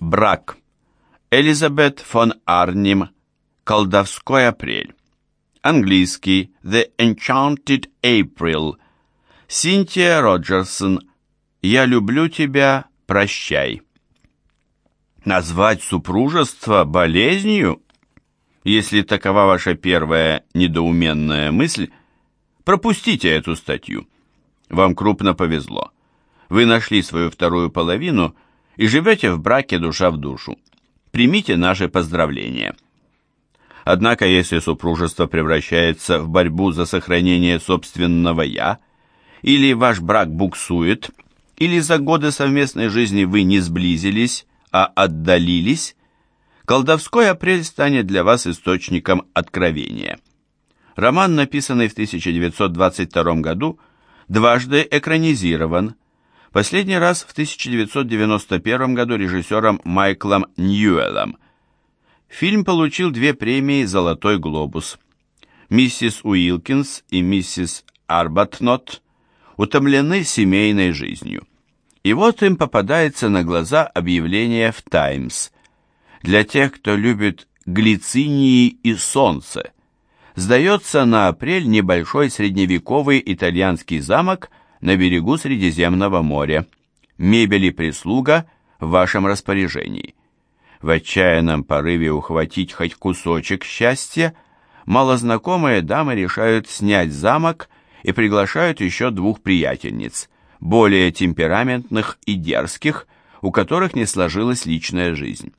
Брак. Элизабет фон Арнем. Колдовской апрель. Английский. The Enchanted April. Синтия Роджерсон. Я люблю тебя, прощай. Назвать супружество болезнью? Если такова ваша первая недоуменная мысль, пропустите эту статью. Вам крупно повезло. Вы нашли свою вторую половину и живете в браке душа в душу. Примите наши поздравления. Однако, если супружество превращается в борьбу за сохранение собственного «я», или ваш брак буксует, или за годы совместной жизни вы не сблизились, а отдалились, Колдовской апрель станет для вас источником откровения. Роман, написанный в 1922 году, дважды экранизирован. Последний раз в 1991 году режиссером Майклом Ньюэллом. Фильм получил две премии «Золотой глобус». Миссис Уилкинс и миссис Арбатнот утомлены семейной жизнью. И вот им попадается на глаза объявление в «Таймс» для тех, кто любит глицинии и солнце. Сдается на апрель небольшой средневековый итальянский замок на берегу Средиземного моря. Мебель и прислуга в вашем распоряжении. В отчаянном порыве ухватить хоть кусочек счастья, малознакомые дамы решают снять замок и приглашают еще двух приятельниц, более темпераментных и дерзких, у которых не сложилась личная жизнь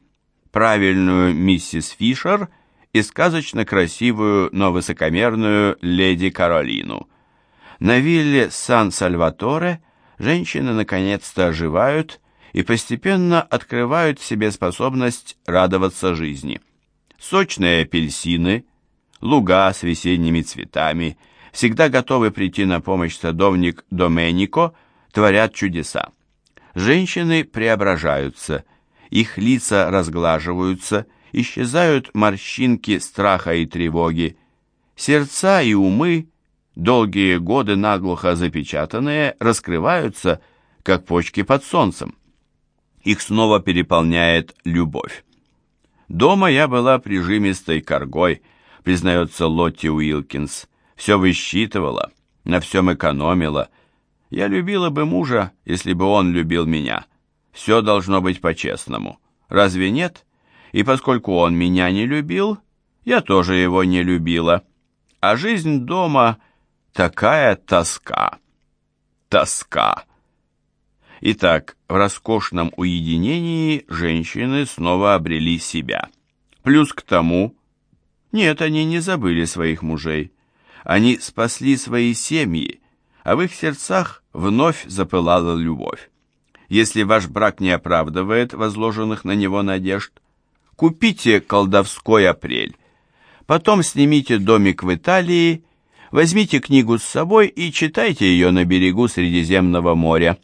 правильную миссис Фишер и сказочно красивую, но высокомерную леди Каролину. На вилле Сан-Сальваторе женщины наконец-то оживают и постепенно открывают в себе способность радоваться жизни. Сочные апельсины, луга с весенними цветами, всегда готовы прийти на помощь садовник Доменико, творят чудеса. Женщины преображаются – их лица разглаживаются, исчезают морщинки страха и тревоги. Сердца и умы, долгие годы наглухо запечатанные, раскрываются, как почки под солнцем. Их снова переполняет любовь. Дома я была прижимистой коргой, признается Лотти Уилкинс. Все высчитывала, на всем экономила. Я любила бы мужа, если бы он любил меня. Все должно быть по-честному. Разве нет? И поскольку он меня не любил, я тоже его не любила. А жизнь дома такая тоска. Тоска. Итак, в роскошном уединении женщины снова обрели себя. Плюс к тому, нет, они не забыли своих мужей. Они спасли свои семьи, а в их сердцах вновь запылала любовь. Если ваш брак не оправдывает возложенных на него надежд, купите колдовской апрель. Потом снимите домик в Италии, возьмите книгу с собой и читайте ее на берегу Средиземного моря.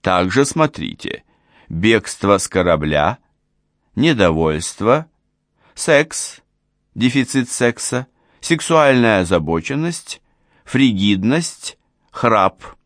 Также смотрите «Бегство с корабля», «Недовольство», «Секс», «Дефицит секса», «Сексуальная озабоченность», «Фригидность», «Храп».